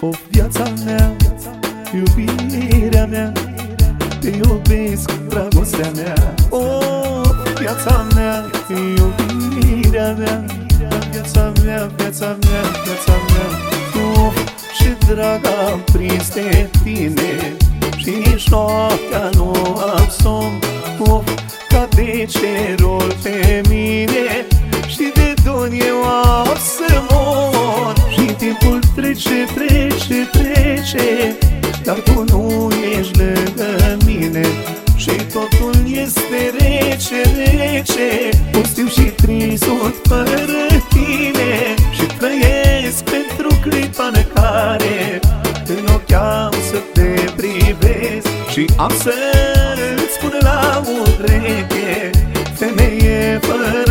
O viața mea, iubirea mea Te iubesc, dragostea mea. O viața mea, iubirea mea Viața mea, viața mea, viața mea. O, ce drag am prins de tine Și nici noaptea nu am somn. O, ca de cerul pe mine Și de dor eu am trece Dar tu nu ești lângă mine. Și totul este rece, rece Pustiu și trisut fără tine. Și trăiesc pentru clipa în care În ochi am să te privesc. Și am să-ți spun la ureche Femeie fără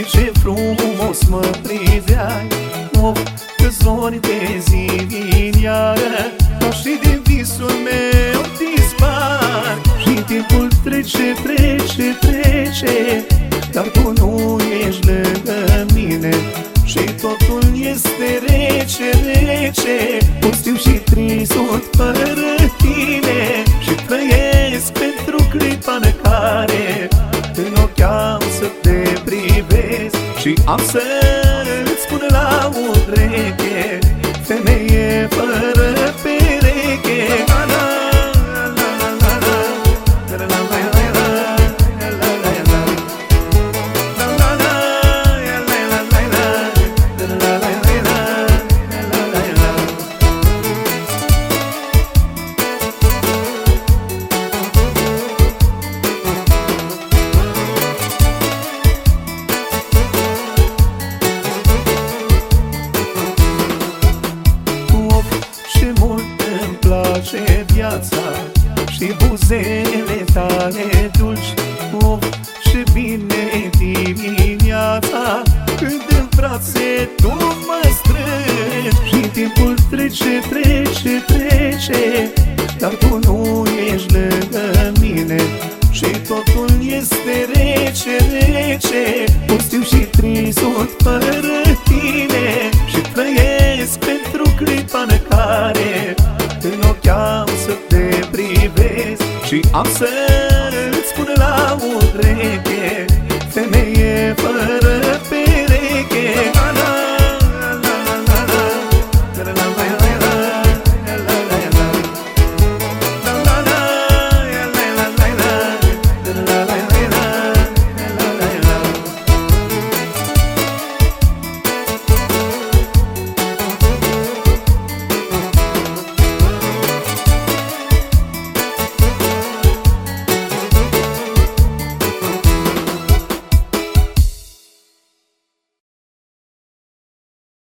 Și ce frumos mă priveai Of, că zori de zi vin iară. Ca și din visul meu dispar Și timpul trece, trece, trece Dar tu nu ești lângă mine. Și totul Și am să-ți spun la ureche Femeie fără place viața Și buzele tale dulci Of, ce bine dimineața. Când în brațe tu mă strângi Și timpul trece, trece, trece Dar tu nu ești lângă mine Și totul este rece, rece. Pustiu și trisut fără tine Și trăiesc pentru clipa în care I'm saying